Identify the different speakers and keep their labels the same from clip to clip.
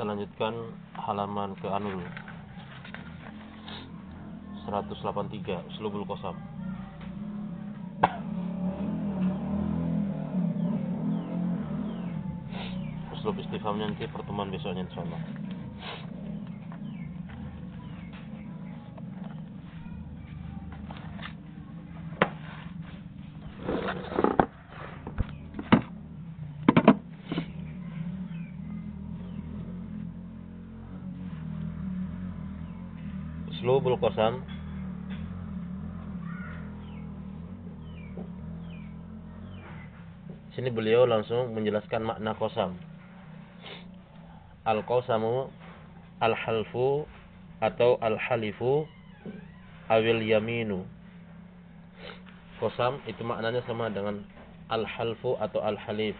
Speaker 1: Kita lanjutkan halaman ke anu 183 Uslubul Qasam. Uslub istifhamnya nanti pertemuan besoknya insyaallah. Qasam Sini beliau langsung menjelaskan makna qasam. Al-qasamu al-halfu atau al-halifu awil yaminu. Qasam itu maknanya sama dengan al-halfu atau al-halif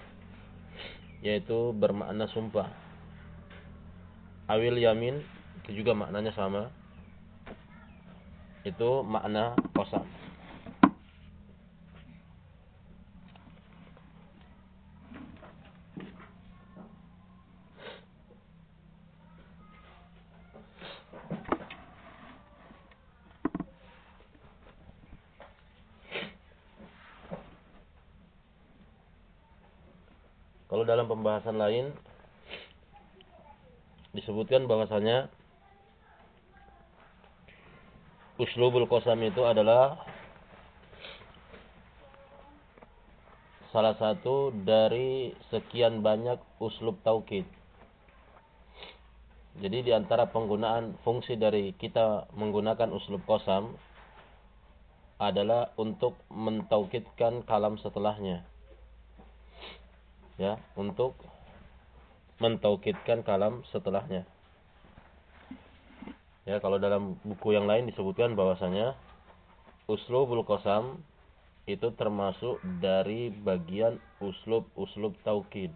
Speaker 1: yaitu bermakna sumpah. Awil yamin itu juga maknanya sama. Itu makna qasam. Kalau dalam pembahasan lain disebutkan bahwasanya uslubul qasam itu adalah salah satu dari sekian banyak uslub taukid. Jadi di antara penggunaan fungsi dari kita menggunakan uslub qasam adalah untuk mentaukidkan kalam setelahnya ya untuk mentaukidkan kalam setelahnya. Ya, kalau dalam buku yang lain disebutkan bahwasanya uslubul qasam itu termasuk dari bagian uslub-uslub taukid.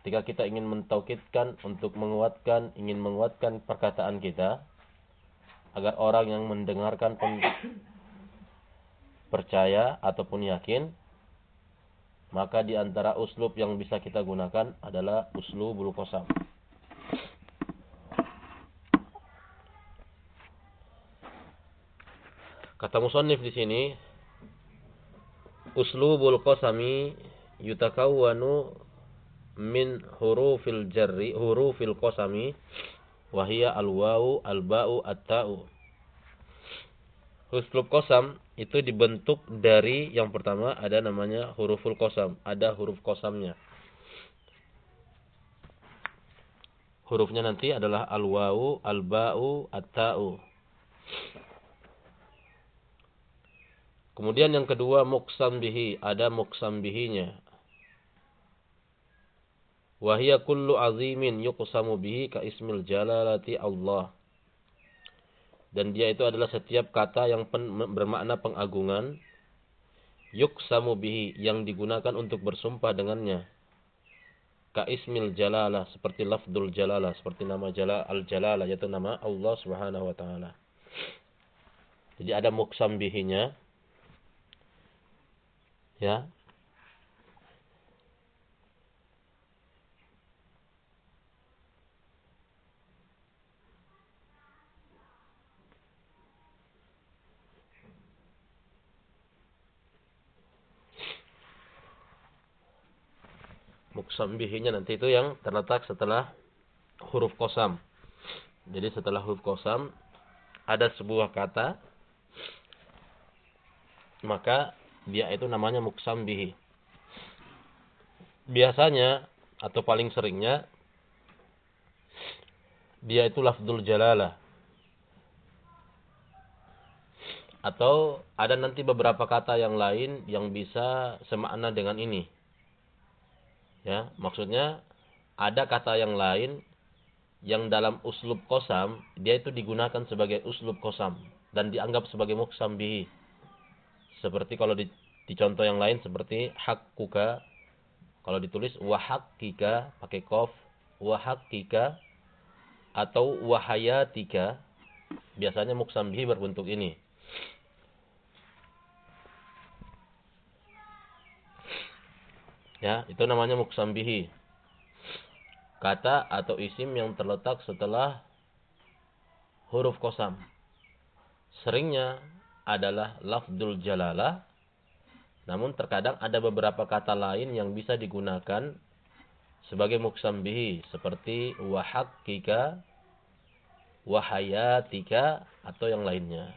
Speaker 1: Ketika kita ingin mentaukidkan untuk menguatkan, ingin menguatkan perkataan kita agar orang yang mendengarkan percaya ataupun yakin maka di antara uslub yang bisa kita gunakan adalah uslubul qasam. Kata musannif di sini uslubul qasami yutakawwanu min hurufil jarri hurufil qasami wa hiya al-wawu al-ba'u at-ta'u. Uslub qasam itu dibentuk dari yang pertama ada namanya huruful kosam, ada huruf kosamnya. Hurufnya nanti adalah al-wawu, al-ba'u, at-ta'u. Kemudian yang kedua muksam bihi, ada muksam bihinya. Wahia kullu azimin yuqsamu bihi ka ismil jalalati Allah. Dan dia itu adalah setiap kata yang pen, bermakna pengagungan yuksamu bihi yang digunakan untuk bersumpah dengannya. Ka ismil jalalah seperti lafdul jalalah seperti nama jalal al jalalah yaitu nama Allah Subhanahu wa taala. Jadi ada muksam bihinya ya muksam bihinya nanti itu yang terletak setelah huruf kosam. Jadi setelah huruf kosam ada sebuah kata maka dia itu namanya muksam bihi. Biasanya atau paling seringnya dia itu lafdul jalalah. Atau ada nanti beberapa kata yang lain yang bisa semakna dengan ini. Ya, maksudnya ada kata yang lain yang dalam uslub kosam dia itu digunakan sebagai uslub kosam dan dianggap sebagai muksam bihi. Seperti kalau di, di contoh yang lain seperti hakkuka kalau ditulis wahakkika pakai kof wahakkika atau wahayatika biasanya muksam bihi berbentuk ini. Ya, itu namanya muksambihi. kata atau isim yang terletak setelah huruf kosam. Seringnya adalah lafdul jalalah. Namun terkadang ada beberapa kata lain yang bisa digunakan sebagai muksam bihi. Seperti wahakkika, wahayatika, atau yang lainnya.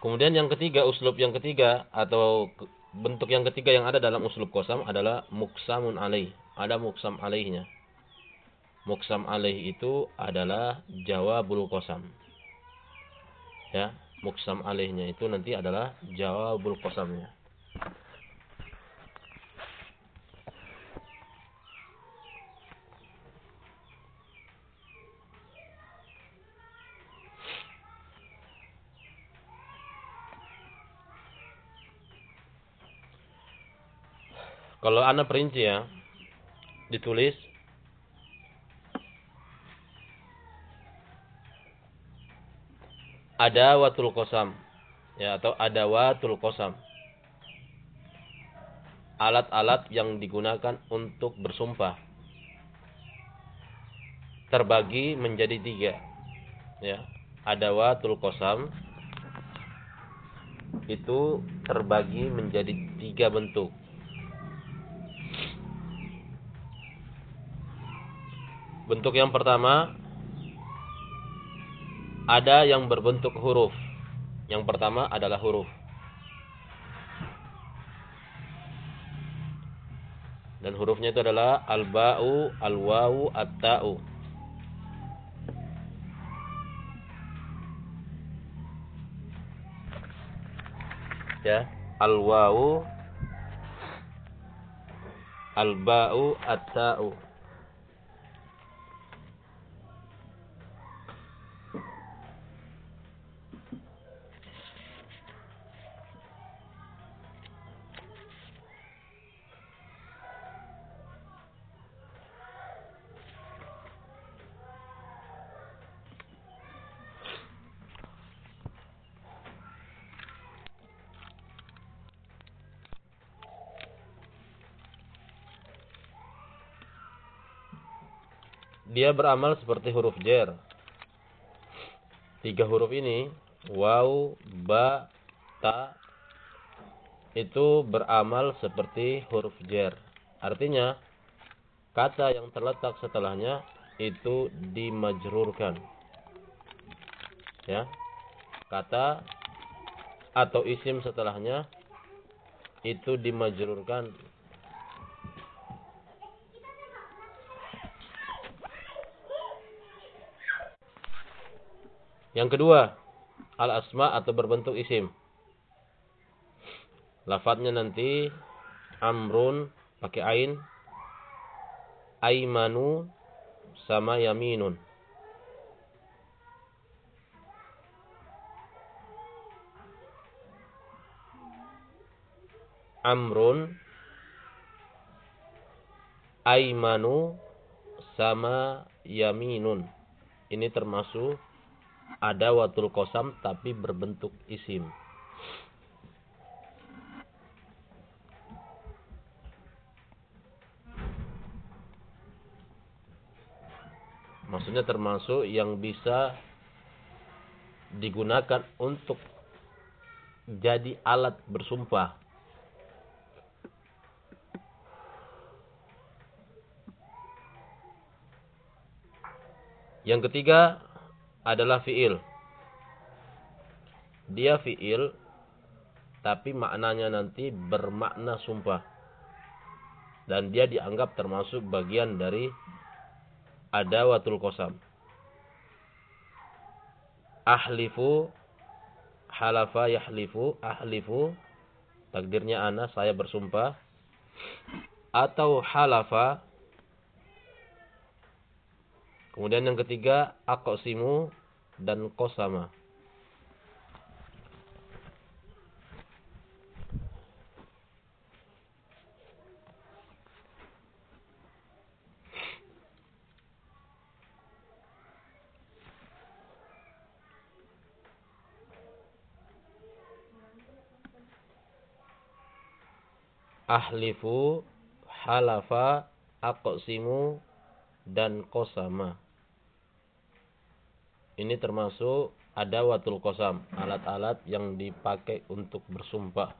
Speaker 1: Kemudian yang ketiga, uslub yang ketiga atau bentuk yang ketiga yang ada dalam uslub kosam adalah muksamun alaih. Ada muksam alaihnya. Muksam alaih itu adalah jawabul kosam. Ya, muksam alaihnya itu nanti adalah jawabul kosamnya. Kalau anak perinci ya, ditulis ada watul kosam ya atau ada watul kosam alat-alat yang digunakan untuk bersumpah. Terbagi menjadi tiga. Ya ada watul kosam itu terbagi menjadi tiga bentuk. Bentuk yang pertama ada yang berbentuk huruf. Yang pertama adalah huruf. Dan hurufnya itu adalah al-ba'u, al-wawu, at-ta'u. Ya, al-wawu, al-ba'u, at-ta'u. Dia beramal seperti huruf jer. Tiga huruf ini, waw, ba, ta, itu beramal seperti huruf jer. Artinya, kata yang terletak setelahnya itu dimajrurkan. Ya. Kata atau isim setelahnya itu dimajrurkan Yang kedua, al-asma atau berbentuk isim. Lafadznya nanti amrun pakai ain, aimanu sama yaminun. Amrun aimanu sama yaminun. Ini termasuk ada watul kosam tapi berbentuk isim. Maksudnya termasuk yang bisa digunakan untuk jadi alat bersumpah. Yang ketiga adalah fiil. Dia fiil tapi maknanya nanti bermakna sumpah. Dan dia dianggap termasuk bagian dari adawatul kosam. Ahlifu halafa yahlifu ahlifu takdirnya ana saya bersumpah atau halafa Kemudian yang ketiga akosimu dan kosama. Ahlifu halafa aqsimu dan qasama. Ini termasuk ada watul kosam, alat-alat yang dipakai untuk bersumpah.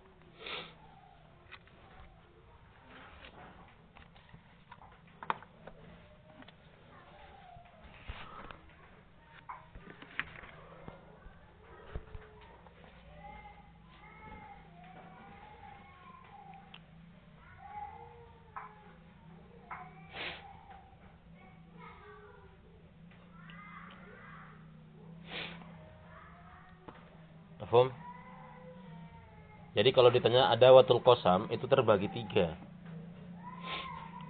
Speaker 1: Kalau ditanya ada watul kosam itu terbagi tiga.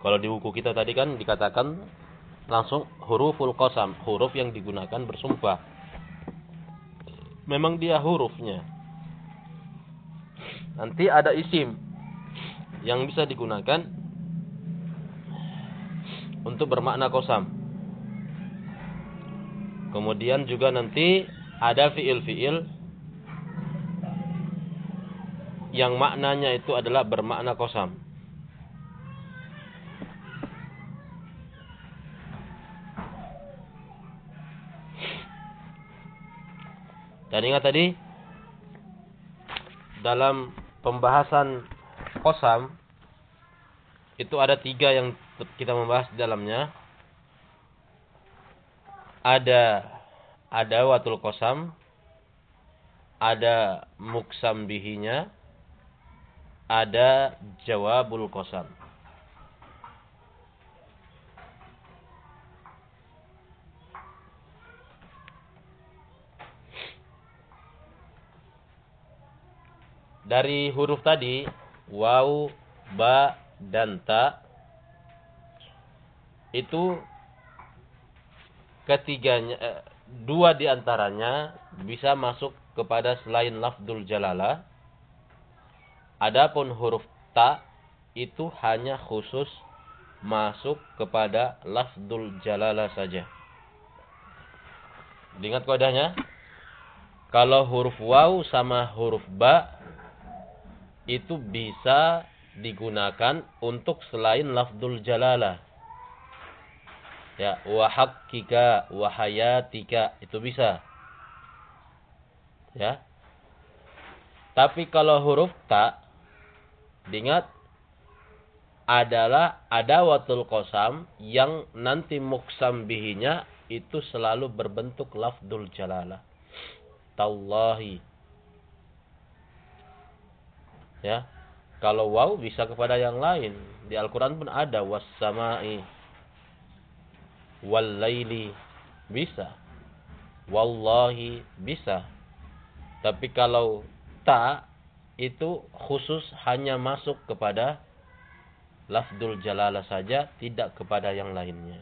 Speaker 1: Kalau di buku kita tadi kan dikatakan langsung huruful kosam, huruf yang digunakan bersumpah. Memang dia hurufnya. Nanti ada isim yang bisa digunakan untuk bermakna kosam. Kemudian juga nanti ada fiil-fiil yang maknanya itu adalah bermakna kosam. Dan ingat tadi dalam pembahasan kosam itu ada tiga yang kita membahas di dalamnya. Ada ada watul kosam, ada muksam bihinya, ada jawabul kosam. Dari huruf tadi, waw, ba, dan ta, itu ketiganya, eh, dua di antaranya bisa masuk kepada selain lafdul jalalah, Adapun huruf ta itu hanya khusus masuk kepada lafdul jalalah saja. Ingat kodanya? Kalau huruf waw sama huruf ba itu bisa digunakan untuk selain lafdul jalalah. Ya, wa haqqika wa hayatika itu bisa. Ya. Tapi kalau huruf ta Diingat adalah ada watul kosam yang nanti muksam bihinya itu selalu berbentuk lafdul jalalah. Tallahi. Ya. Kalau waw bisa kepada yang lain. Di Al-Quran pun ada wassamai. Wallaili. Bisa. Wallahi. Bisa. Tapi kalau ta itu khusus hanya masuk kepada lafdul jalalah saja, tidak kepada yang lainnya.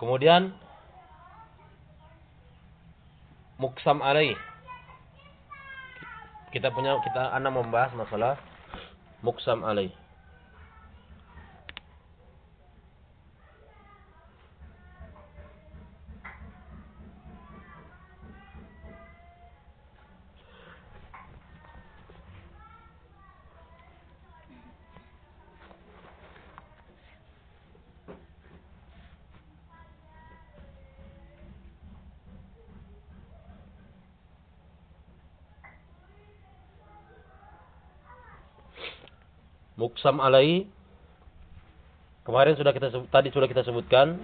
Speaker 1: Kemudian muksam alaih. Kita punya kita anak membahas masalah muksam alaih. Muksam alai. Kemarin sudah kita tadi sudah kita sebutkan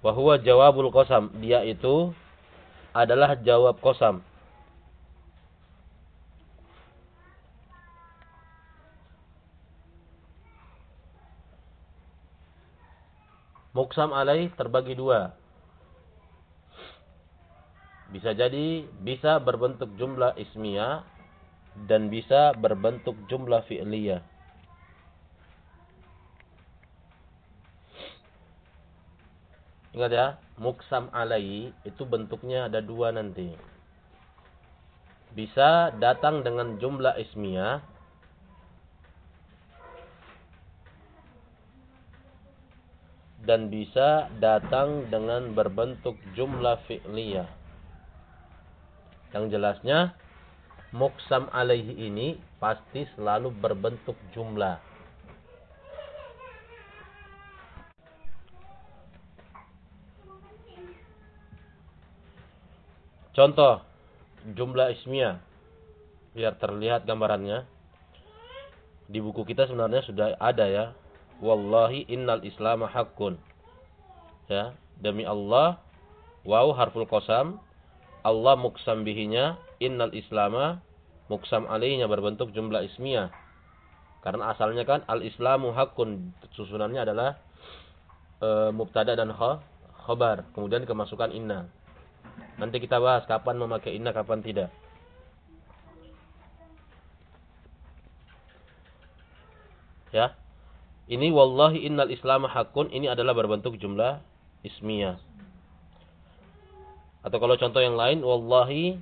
Speaker 1: bahwa jawabul kosam dia itu adalah jawab kosam muksam alai terbagi dua. Bisa jadi bisa berbentuk jumlah ismiyah dan bisa berbentuk jumlah fi'liyah Ingat ya, muksam alai itu bentuknya ada dua nanti. bisa datang dengan jumlah ismiyah dan bisa datang dengan berbentuk jumlah fi'liyah. Yang jelasnya muksam alaihi ini pasti selalu berbentuk jumlah. Contoh jumlah ismiyah biar terlihat gambarannya. Di buku kita sebenarnya sudah ada ya wallahi innal islam haqqun. Ya, demi Allah waw harful qasam Allah muksam bihinya innal islama muksam alaihinya berbentuk jumlah ismiyah. Karena asalnya kan al-islamu hakun susunannya adalah e, mubtada dan khabar, kemudian kemasukan inna. Nanti kita bahas kapan memakai inna, kapan tidak. Ya. Ini wallahi innal islam hakun ini adalah berbentuk jumlah ismiyah. Atau kalau contoh yang lain wallahi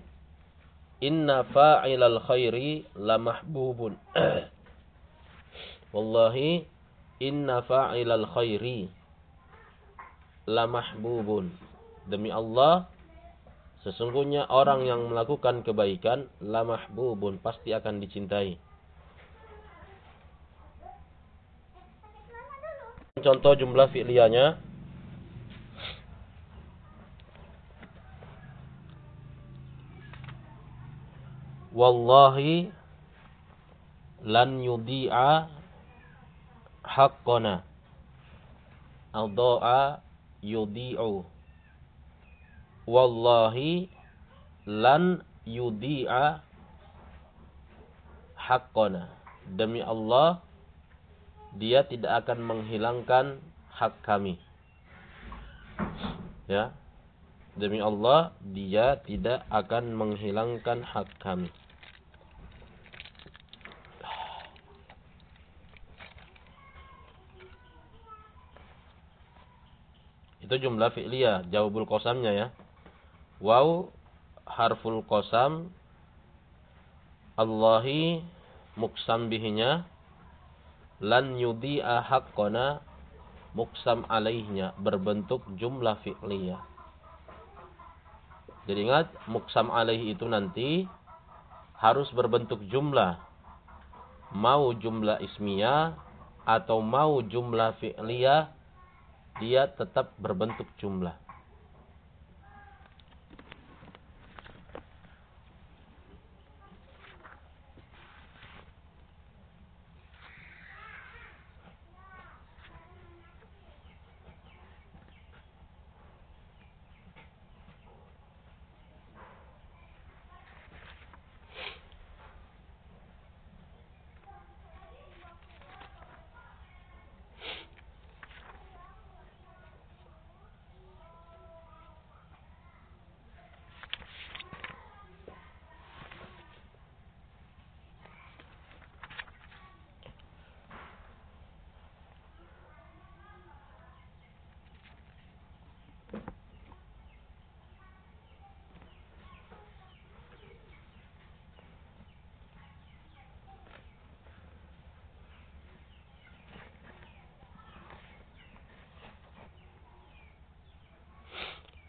Speaker 1: inna fa'ilal khairi la mahbubun. wallahi inna fa'ilal khairi la mahbubun. Demi Allah sesungguhnya orang yang melakukan kebaikan la mahbubun pasti akan dicintai. contoh jumlah fi'liyanya. Wallahi lan yudi'a haqqana. Al-do'a yudi'u. Wallahi lan yudi'a haqqana. Demi Allah, dia tidak akan menghilangkan hak kami. Ya. Demi Allah, dia tidak akan menghilangkan hak kami. Itu jumlah fi'liyah, jawabul kosamnya ya. Waw harful kosam Allahi muksam bihinya lan yudhi'a haqqana muksam alaihnya berbentuk jumlah fi'liyah. Jadi ingat muksam alaih itu nanti harus berbentuk jumlah. Mau jumlah ismiyah atau mau jumlah fi'liyah dia tetap berbentuk jumlah.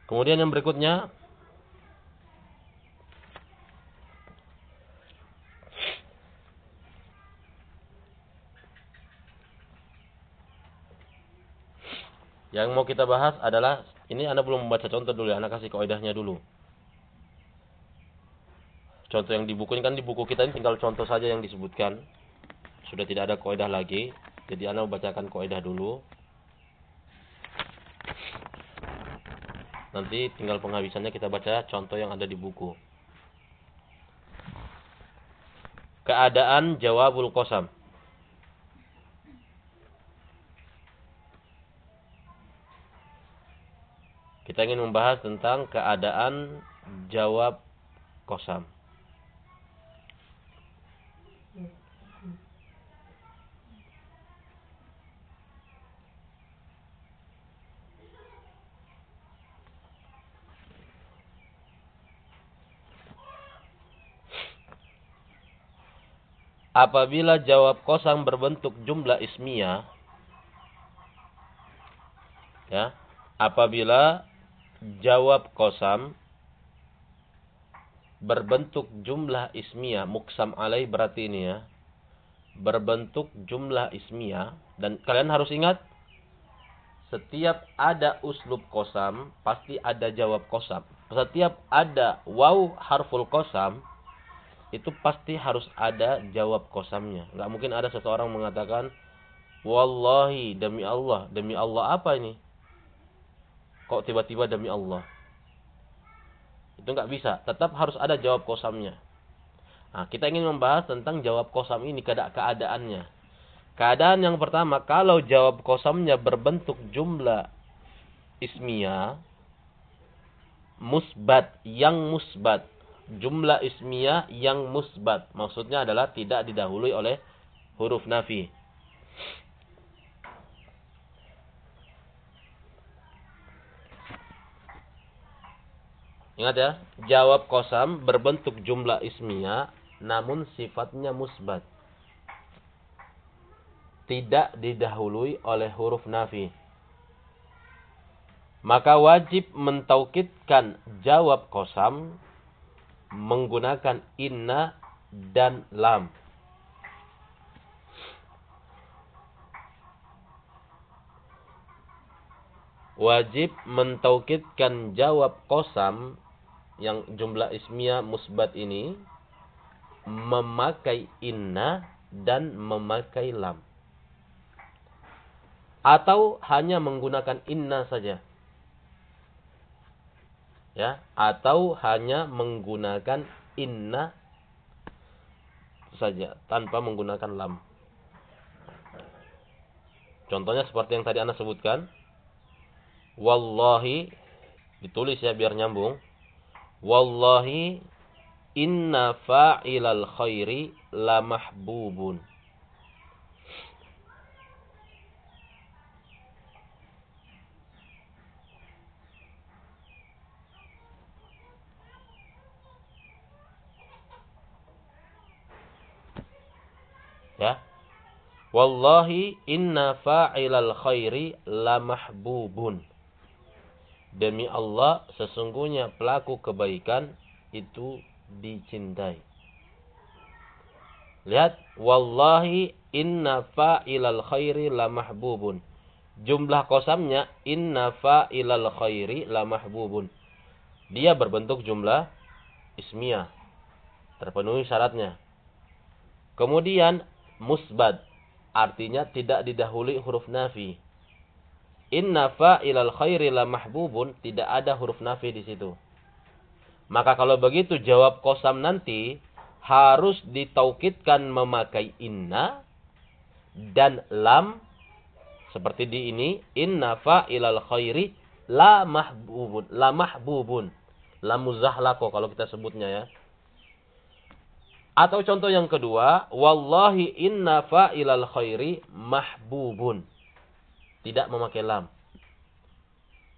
Speaker 1: Kemudian yang berikutnya Yang mau kita bahas adalah ini Anda belum membaca contoh dulu ya, Anda kasih kaidahnya dulu. Contoh yang di buku kan di buku kita ini tinggal contoh saja yang disebutkan. Sudah tidak ada kaidah lagi. Jadi Anda membacakan kaidah dulu. Nanti tinggal penghabisannya kita baca contoh yang ada di buku. Keadaan jawabul qasam. Kita ingin membahas tentang keadaan jawab kosam. Apabila jawab kosam berbentuk jumlah ismiyah ya apabila jawab kosam berbentuk jumlah ismiyah muksam alai berarti ini ya berbentuk jumlah ismiyah dan kalian harus ingat setiap ada uslub kosam pasti ada jawab kosam. Setiap ada waw harful kosam itu pasti harus ada jawab kosamnya. Nggak mungkin ada seseorang mengatakan, Wallahi demi Allah. Demi Allah apa ini? Kok tiba-tiba demi Allah? Itu nggak bisa. Tetap harus ada jawab kosamnya. Nah, kita ingin membahas tentang jawab kosam ini keadaannya. Keadaan yang pertama, kalau jawab kosamnya berbentuk jumlah ismiyah, musbat, yang musbat jumlah ismiyah yang musbat. Maksudnya adalah tidak didahului oleh huruf nafi. Ingat ya, jawab kosam berbentuk jumlah ismiyah namun sifatnya musbat. Tidak didahului oleh huruf nafi. Maka wajib mentaukidkan jawab kosam menggunakan inna dan lam. Wajib mentaukidkan jawab kosam yang jumlah ismiyah musbat ini memakai inna dan memakai lam. Atau hanya menggunakan inna saja ya atau hanya menggunakan inna saja tanpa menggunakan lam. Contohnya seperti yang tadi Anda sebutkan. Wallahi ditulis ya biar nyambung. Wallahi inna fa'ilal khairi la Ya. Wallahi inna fa'ilal khairi la mahbubun. Demi Allah, sesungguhnya pelaku kebaikan itu dicintai. Lihat, wallahi inna fa'ilal khairi la mahbubun. Jumlah kosamnya inna fa'ilal khairi la mahbubun. Dia berbentuk jumlah ismiyah. Terpenuhi syaratnya. Kemudian musbad. Artinya tidak didahului huruf nafi. Inna fa'ilal khairi la mahbubun. Tidak ada huruf nafi di situ. Maka kalau begitu jawab kosam nanti harus ditaukidkan memakai inna dan lam seperti di ini inna fa'ilal khairi la mahbubun la mahbubun la muzahlaqo kalau kita sebutnya ya atau contoh yang kedua, wallahi inna fa'ilal khairi mahbubun. Tidak memakai lam.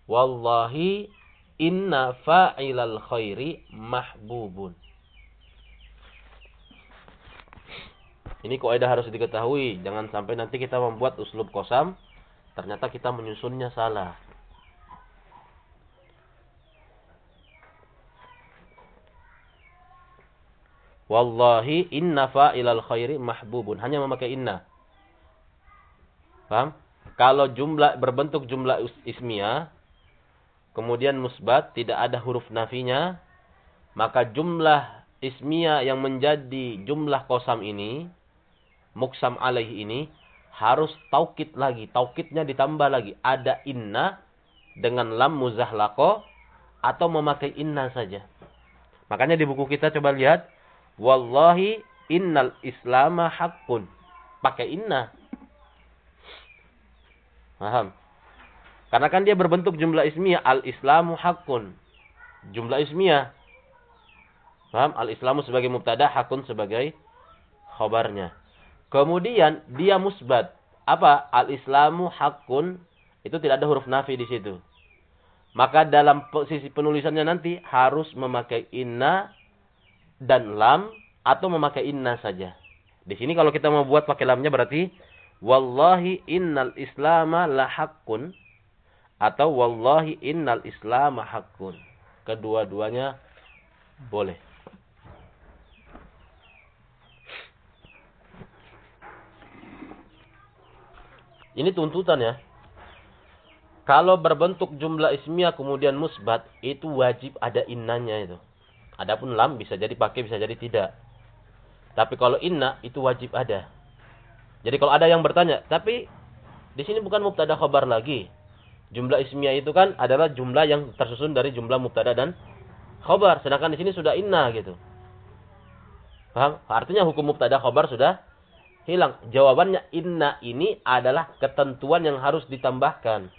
Speaker 1: Wallahi inna fa'ilal khairi mahbubun. Ini kaidah harus diketahui, jangan sampai nanti kita membuat uslub kosam ternyata kita menyusunnya salah. Wallahi inna fa'ilal khairi mahbubun. Hanya memakai inna. Paham? Kalau jumlah berbentuk jumlah ismiyah, kemudian musbat, tidak ada huruf nafinya, maka jumlah ismiyah yang menjadi jumlah kosam ini, muksam alaih ini, harus taukid lagi. Taukidnya ditambah lagi. Ada inna dengan lam muzahlako atau memakai inna saja. Makanya di buku kita coba lihat Wallahi innal islama haqqun. Pakai inna. Paham? Karena kan dia berbentuk jumlah ismiyah. Al-islamu haqqun. Jumlah ismiyah. Paham? Al-islamu sebagai mubtada, hakun sebagai khobarnya. Kemudian dia musbat. Apa? Al-islamu hakun. Itu tidak ada huruf nafi di situ. Maka dalam sisi penulisannya nanti harus memakai inna dan lam atau memakai inna saja. Di sini kalau kita mau buat pakai lamnya berarti wallahi innal islama la atau wallahi innal islama haqqun. Kedua-duanya boleh. Ini tuntutan ya. Kalau berbentuk jumlah ismiyah kemudian musbat, itu wajib ada innanya itu. Adapun lam bisa jadi pakai, bisa jadi tidak. Tapi kalau inna, itu wajib ada. Jadi kalau ada yang bertanya, tapi di sini bukan mubtada khobar lagi. Jumlah ismiyah itu kan adalah jumlah yang tersusun dari jumlah mubtada dan khobar. Sedangkan di sini sudah inna gitu. Paham? Artinya hukum mubtada khobar sudah hilang. Jawabannya inna ini adalah ketentuan yang harus ditambahkan.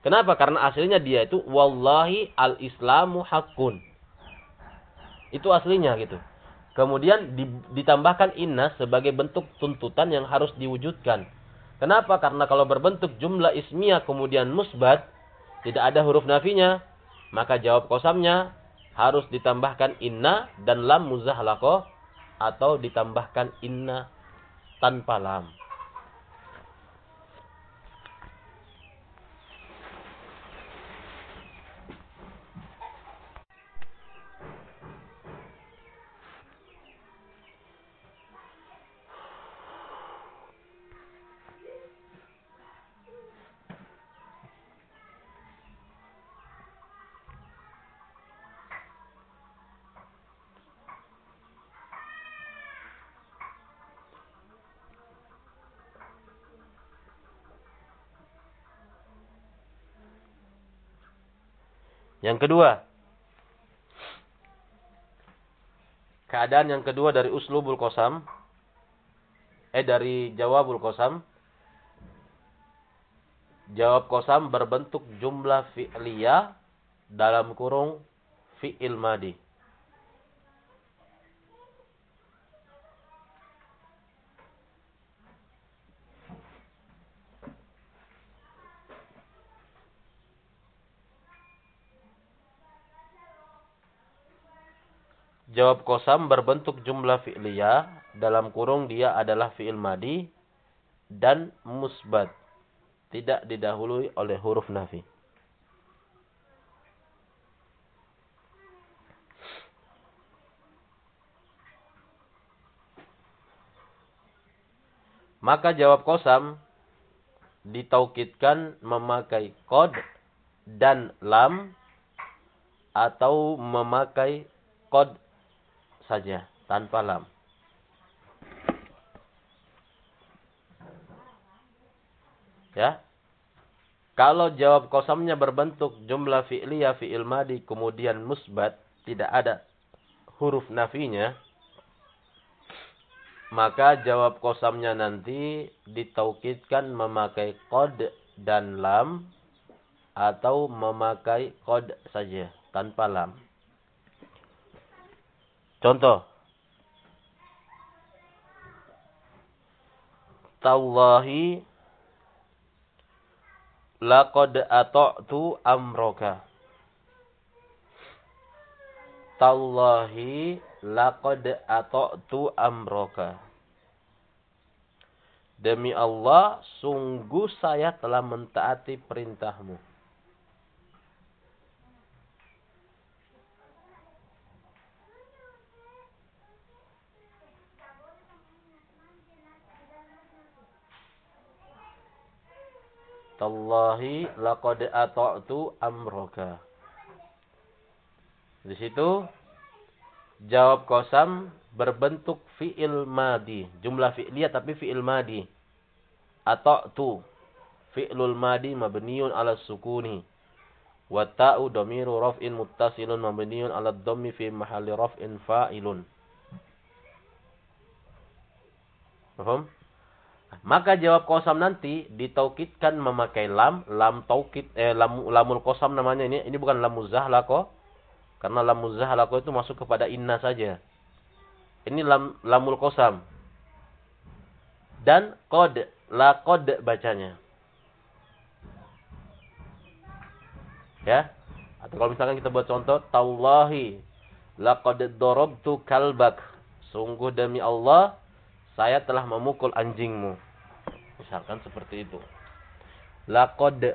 Speaker 1: Kenapa? Karena aslinya dia itu wallahi al-islamu hakun. Itu aslinya gitu. Kemudian ditambahkan inna sebagai bentuk tuntutan yang harus diwujudkan. Kenapa? Karena kalau berbentuk jumlah ismiyah kemudian musbat, tidak ada huruf nafinya, maka jawab kosamnya harus ditambahkan inna dan lam muzahlakoh atau ditambahkan inna tanpa lam. Yang kedua, keadaan yang kedua dari uslubul kosam, eh dari jawabul kosam, jawab kosam berbentuk jumlah fi'liyah dalam kurung fi'il madi. Jawab kosam berbentuk jumlah fi'liyah. Dalam kurung dia adalah fi'il madi. Dan musbat. Tidak didahului oleh huruf nafi. Maka jawab kosam ditaukidkan memakai kod dan lam atau memakai kod saja tanpa lam. Ya. Kalau jawab kosamnya berbentuk jumlah fi'liyah fi'il madi kemudian musbat, tidak ada huruf nafinya, maka jawab kosamnya nanti ditaukidkan memakai kod dan lam atau memakai kod saja tanpa lam. Contoh. Tallahi laqad ata'tu amroka. Tallahi laqad ata'tu amroka. Demi Allah, sungguh saya telah mentaati perintahmu. Tallahi laqad ata'tu amroka. Di situ jawab kosam berbentuk fi'il madi. Jumlah fi'liyah tapi fi'il madi. Ata'tu. Fi'lul madi mabniun ala sukuni. Wa ta'u domiru raf'in muttasilun mabniun ala dhammi fi mahalli raf'in fa'ilun. Paham? Maka jawab kosam nanti ditaukidkan memakai lam, lam taukid eh lam, lamul kosam namanya ini. Ini bukan lam muzahlaqah. Karena lam muzahlaqah itu masuk kepada inna saja. Ini lam lamul kosam. Dan kod, la kod bacanya. Ya. Atau kalau misalkan kita buat contoh, tallahi laqad darabtu kalbak. Sungguh demi Allah saya telah memukul anjingmu. Misalkan seperti itu. Laqad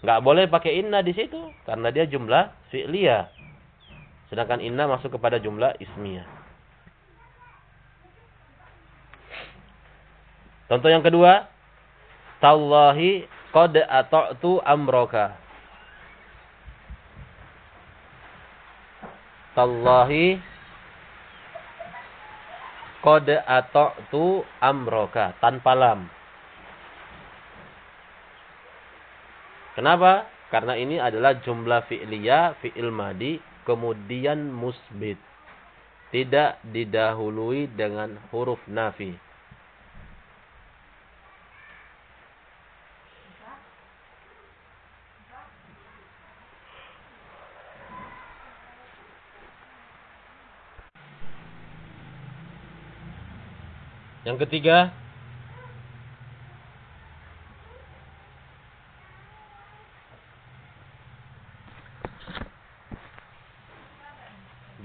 Speaker 1: Nggak boleh pakai inna di situ karena dia jumlah fi'liyah. Sedangkan inna masuk kepada jumlah ismiyah. Contoh yang kedua, tallahi qad ata'tu amroka. Tallahi qad ata'tu amroka tanpa lam. Kenapa? Karena ini adalah jumlah fi'liyah, fi'il madi, kemudian musbit. Tidak didahului dengan huruf nafi. Yang ketiga,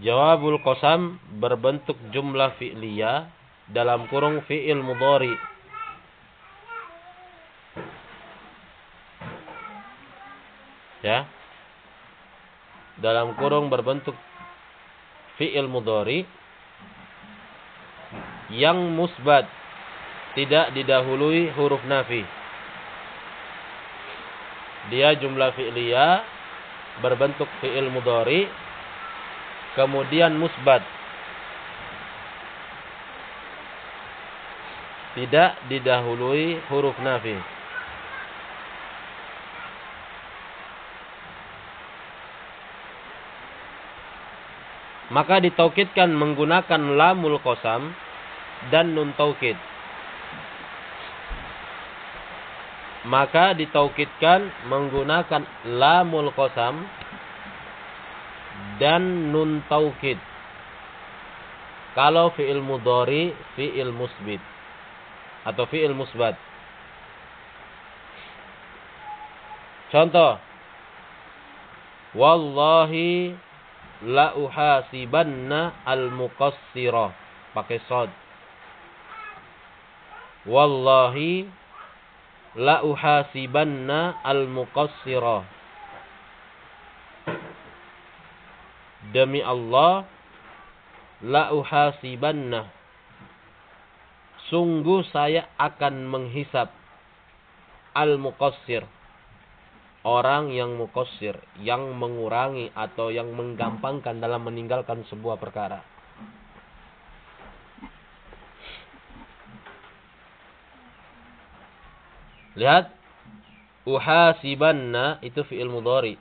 Speaker 1: Jawabul qasam berbentuk jumlah fi'liyah dalam kurung fi'il mudhari. Ya. Dalam kurung berbentuk fi'il mudhari yang musbat tidak didahului huruf nafi. Dia jumlah fi'liyah berbentuk fi'il mudhari kemudian musbat tidak didahului huruf nafi maka ditaukidkan menggunakan lamul qasam dan nun taukid maka ditaukidkan menggunakan lamul qasam dan nun taukid. Kalau fi'il mudhari, fi'il musbit atau fi'il musbat. Contoh. Wallahi la uhasibanna al-muqassira. Pakai sod. Wallahi la uhasibanna al-muqassira. demi Allah la uhasibanna. Sungguh saya akan menghisap al muqassir orang yang muqassir yang mengurangi atau yang menggampangkan dalam meninggalkan sebuah perkara lihat uhasibanna itu fi'il mudhari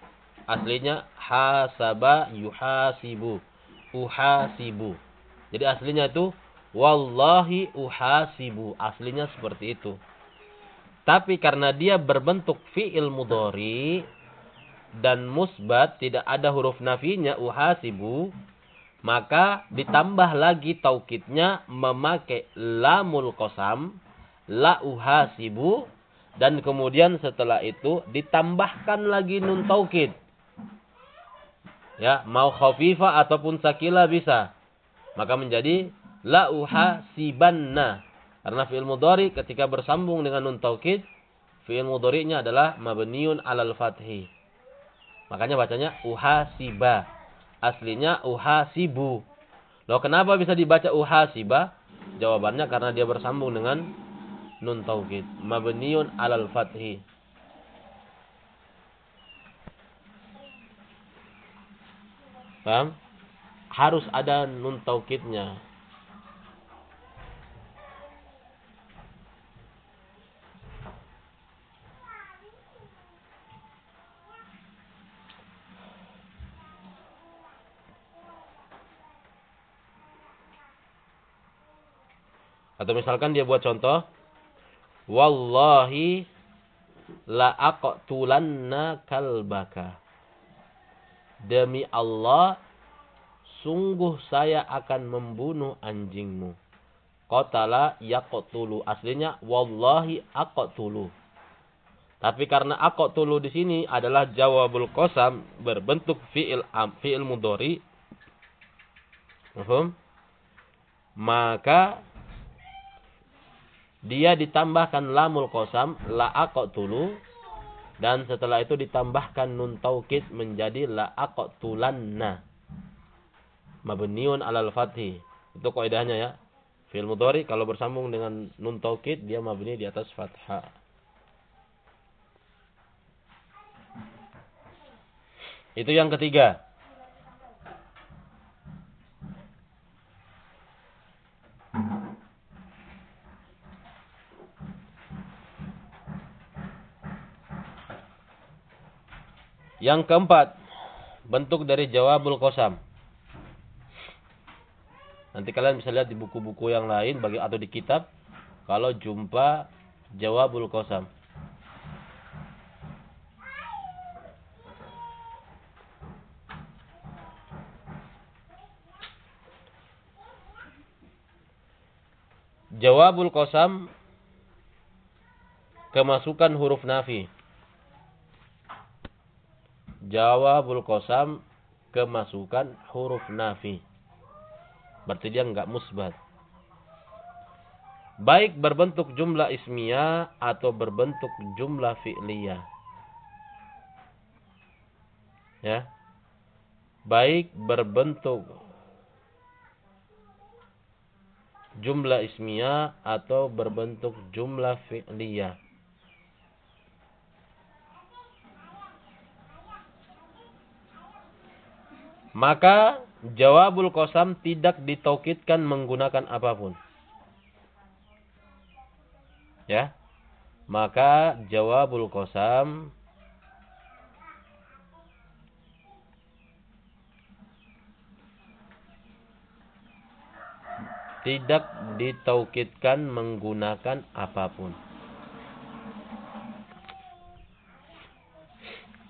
Speaker 1: Aslinya hasaba yuhasibu. Uhasibu. Jadi aslinya itu wallahi uhasibu. Aslinya seperti itu. Tapi karena dia berbentuk fi'il mudhari dan musbat tidak ada huruf nafinya uhasibu, maka ditambah lagi taukidnya memakai lamul qasam la uhasibu dan kemudian setelah itu ditambahkan lagi nun taukid Ya, mau khafifah ataupun sakila bisa. Maka menjadi la uhasibanna. Karena fi'il mudhari ketika bersambung dengan nun taukid, fi'il mudhari'nya adalah mabniun 'alal fathi. Makanya bacanya uhasiba. Aslinya uhasibu. Loh kenapa bisa dibaca uhasiba? Jawabannya karena dia bersambung dengan nun taukid, mabniun 'alal fathi. Paham? Harus ada nun taukidnya. Atau misalkan dia buat contoh. Wallahi la aqtulanna kalbaka. Demi Allah, sungguh saya akan membunuh anjingmu. Qatala yaqtulu. Aslinya wallahi aqtulu. Tapi karena aqtulu di sini adalah jawabul qasam berbentuk fi'il am, fi'il mudhari. Maka dia ditambahkan lamul qasam la aqtulu dan setelah itu ditambahkan nun taukid menjadi la aqtulanna mabniun alal fathi. Itu kaidahnya ya. Fi'il mudhari kalau bersambung dengan nun taukid dia mabni di atas fathah itu yang ketiga Yang keempat, bentuk dari jawabul kosam. Nanti kalian bisa lihat di buku-buku yang lain bagi atau di kitab kalau jumpa jawabul kosam. Jawabul kosam kemasukan huruf nafi. Jawabul kosam kemasukan huruf nafi. Berarti dia enggak musbat. Baik berbentuk jumlah ismiyah atau berbentuk jumlah fi'liyah. Ya. Baik berbentuk jumlah ismiyah atau berbentuk jumlah fi'liyah. Maka jawabul kosam tidak ditaukidkan menggunakan apa pun. Ya. Maka jawabul kosam tidak ditaukidkan menggunakan apa pun.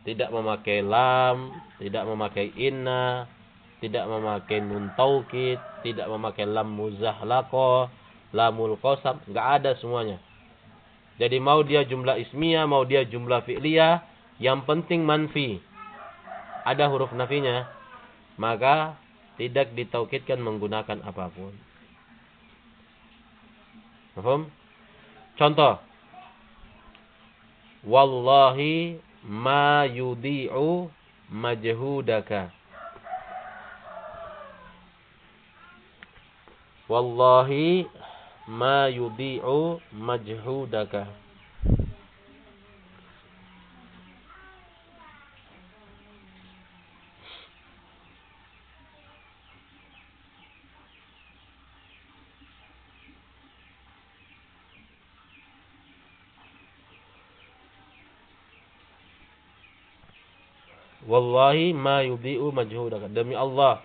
Speaker 1: Tidak memakai lam, tidak memakai inna, tidak memakai nun taukid, tidak memakai lam muzahlaqah, lamul qasam, enggak ada semuanya. Jadi mau dia jumlah ismiyah, mau dia jumlah fi'liyah, yang penting manfi. Ada huruf nafinya, maka tidak ditaukidkan menggunakan apa pun. Paham? Contoh. Wallahi ma yudhi'u majhudaka. Wallahi ma yudhi'u majhudaka Wallahi ma yudhi'u majhudaka. Demi Allah,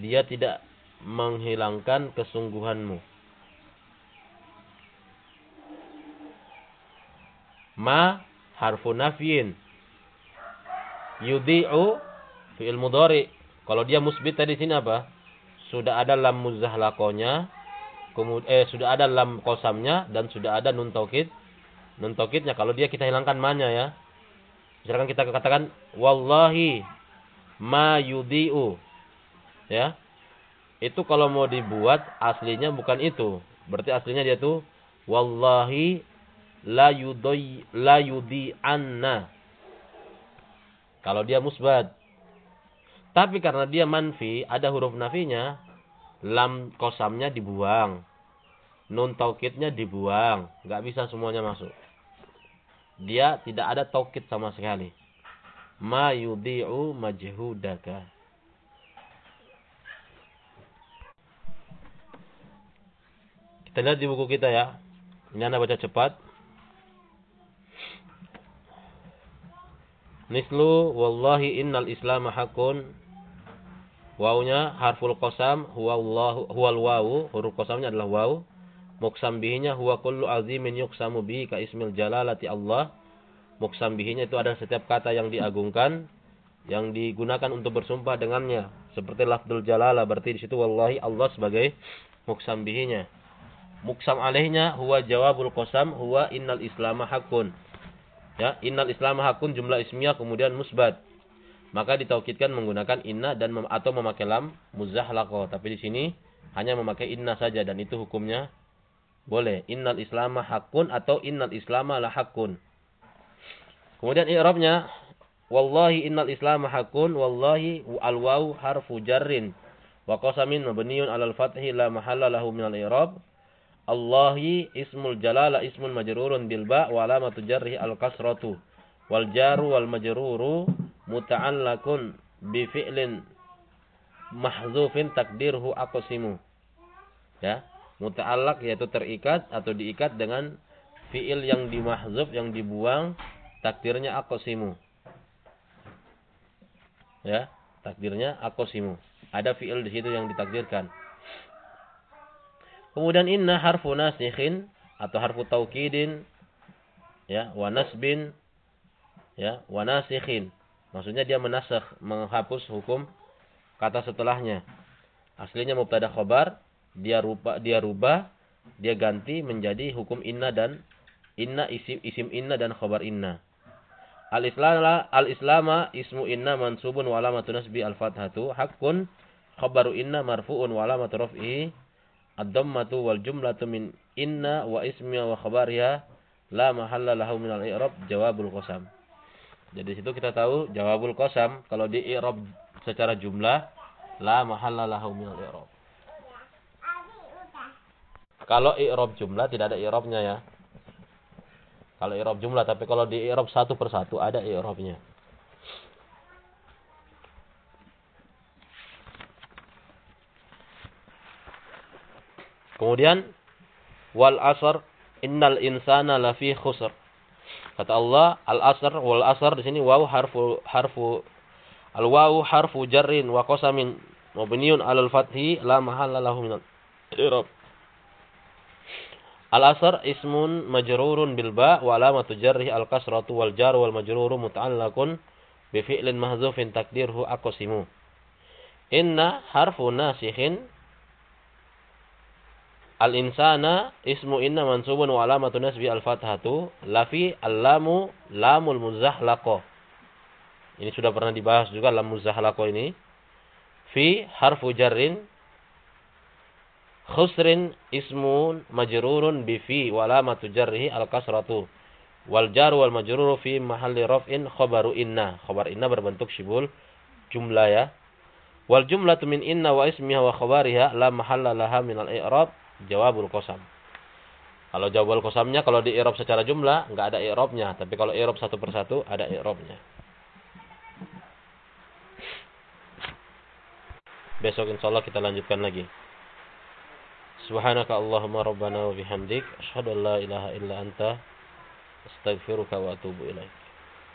Speaker 1: dia tidak menghilangkan kesungguhanmu. Ma harfu nafyin. Yudhi'u fi'il mudhari. Kalau dia musbit tadi sini apa? Sudah ada lam muzahlakonya, kemudian eh sudah ada lam kosamnya dan sudah ada nun taukid. Nun taukidnya kalau dia kita hilangkan manya ya. Misalkan kita katakan wallahi ma yudhi'u. Ya. Itu kalau mau dibuat aslinya bukan itu. Berarti aslinya dia tuh wallahi la yudhi la yudhi anna. Kalau dia musbad. Tapi karena dia manfi, ada huruf nafinya, lam kosamnya dibuang. Nun taukidnya dibuang. Nggak bisa semuanya masuk dia tidak ada taukid sama sekali. Ma yudhi'u majhudaka. Kita lihat di buku kita ya. Ini Anda baca cepat. Nislu wallahi innal islam hakun. Wawunya harful qasam huwa huwal wawu, huruf qasamnya adalah waw. Muksam bihinya huwa kullu azimin yuksamu bihi ka ismil jalalati Allah. Muksam bihinya itu adalah setiap kata yang diagungkan yang digunakan untuk bersumpah dengannya. Seperti lafdul jalala berarti di situ wallahi Allah sebagai muksam bihinya. Muksam alaihnya huwa jawabul qasam huwa innal islama hakun. Ya, innal islama hakun jumlah ismiyah kemudian musbat. Maka ditaukidkan menggunakan inna dan mem atau memakai lam muzahlaqah. Tapi di sini hanya memakai inna saja dan itu hukumnya Boleh. Innal islama hakun atau innal islama la hakun. Kemudian i'rabnya wallahi innal islama hakun wallahi al waw harfu jarrin wa qasamin mabniun alal fathi la mahalla lahu min al i'rab. Allahi ismul jalala ismun majrurun bil ba wa alamatu jarrihi al kasratu wal jaru wal majruru muta'allaqun bi fi'lin mahzufin takdirhu aqsimu. Ya, muta'allaq yaitu terikat atau diikat dengan fiil yang dimahzuf yang dibuang takdirnya aqsimu. Ya takdirnya aqsimu. Ada fiil di situ yang ditakdirkan. Kemudian inna harfu nasikhin atau harfu taukidin ya wa nasbin ya wa nasikhin. Maksudnya dia menasakh menghapus hukum kata setelahnya. Aslinya mubtada khobar dia rubah dia rubah dia ganti menjadi hukum inna dan inna isim isim inna dan khobar inna. Al islama al islama ismu inna mansubun wa alamatu nasbi al fathatu haqqun khabaru inna marfu'un wa alamatu raf'i ad-dhammatu wal jumlatu min inna wa ismiha wa khabariha la mahalla lahu min al i'rab jawabul qasam. Jadi situ kita tahu jawabul qasam kalau di i'rab secara jumlah la mahalla lahu min al i'rab. Kalau i'rab jumlah tidak ada i'rabnya ya. Kalau i'rab jumlah tapi kalau di i'rab satu persatu ada i'rabnya. Kemudian wal asr innal insana lafi khusr. Kata Allah al asr wal asr di sini waw harfu harfu al waw harfu jarrin wa qasamin mabniun alal fathi la mahalla lahu min al-i'rab. Al-asr ismun majrurun bil ba wa alamatu jarrihi al-kasratu wal jar wal majruru muta'allaqun bi fi'lin mahdzufin takdirhu aqsimu. Inna harfu nasikhin Al-insana ismu inna mansubun wa alamatu nasbi al-fathatu lafi al-lamu lamul muzahlaqah. Ini sudah pernah dibahas juga lam muzahlaqah ini. Fi harfu jarrin khusrin ismun majrurun bi fi wa alamatu jarrihi al kasratu wal jar wal majruru fi mahalli raf'in khabaru inna. Khabar inna berbentuk syibul jumlah ya. Wal jumlatu min inna wa ismiha wa khabariha la mahalla laha min al i'rab jawabul qasam. Kalau jawabul qasamnya kalau di i'rab secara jumlah enggak ada i'rabnya. Tapi kalau i'rab satu persatu ada i'rabnya. Besok insyaallah kita lanjutkan lagi Subhanaka Allahumma rabbana wa bihamdik asyhadu an la ilaha illa anta astaghfiruka wa atubu ilaik.